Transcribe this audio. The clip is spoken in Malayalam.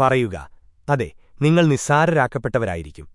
പറയുക. അതെ നിങ്ങൾ നിസ്സാരരാക്കപ്പെട്ടവരായിരിക്കും.